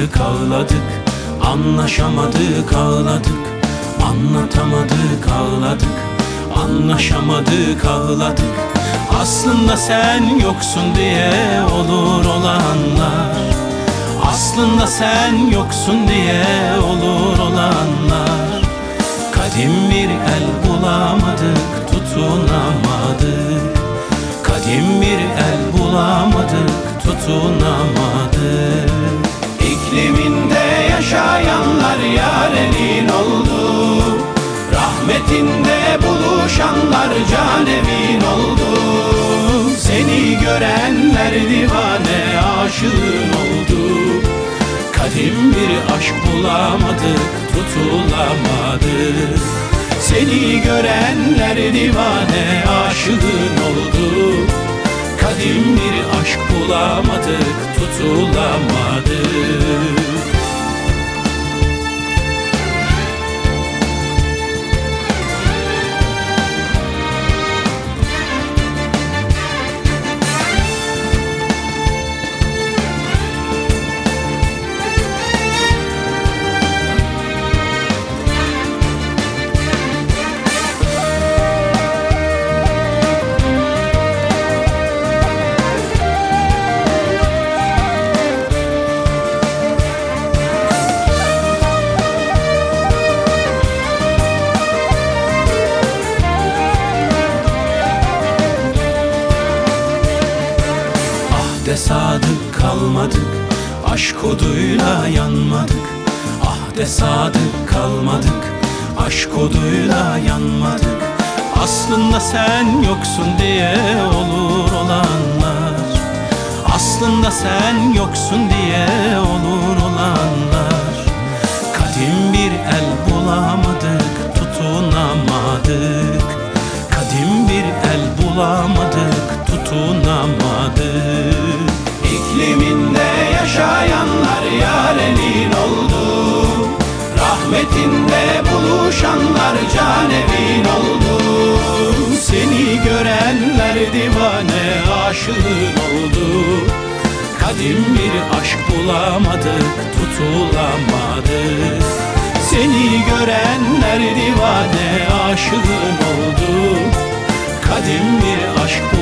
Anlatamadık ağladık. Anlaşamadık ağladık. Anlatamadık ağladık. Anlaşamadık ağladık. Aslında sen yoksun diye olur olanlar. Aslında sen yoksun diye olur olanlar. Kadim bir el bulamadık tutunamadık. Kadim bir el bulamadık tutunamadık yaşayanlar yarelin oldu. Rahmetinde buluşanlar canevin oldu. Seni görenler divane aşığın oldu. Kadim bir aşk bulamadık tutulamadık Seni görenler divane aşığın oldu. Kadim bir aşk bulamadık tutulamadık kalmadık Aşk oduyla yanmadık. Ahde sadık kalmadık Aşk oduyla yanmadık. Aslında sen yoksun diye olur olanlar. Aslında sen yoksun diye olur olanlar. Kadim bir el bulamadık tutunamadık. Kadim bir el bulamadık tutunamadık İkliminde yaşayanlar yarenin oldu. Rahmetinde buluşanlar canevin oldu. Seni görenler divane aşığın oldu. Kadim bir aşk bulamadık tutulamadık. Seni görenler divane aşığın oldu. Kadim bir aşk bulamadık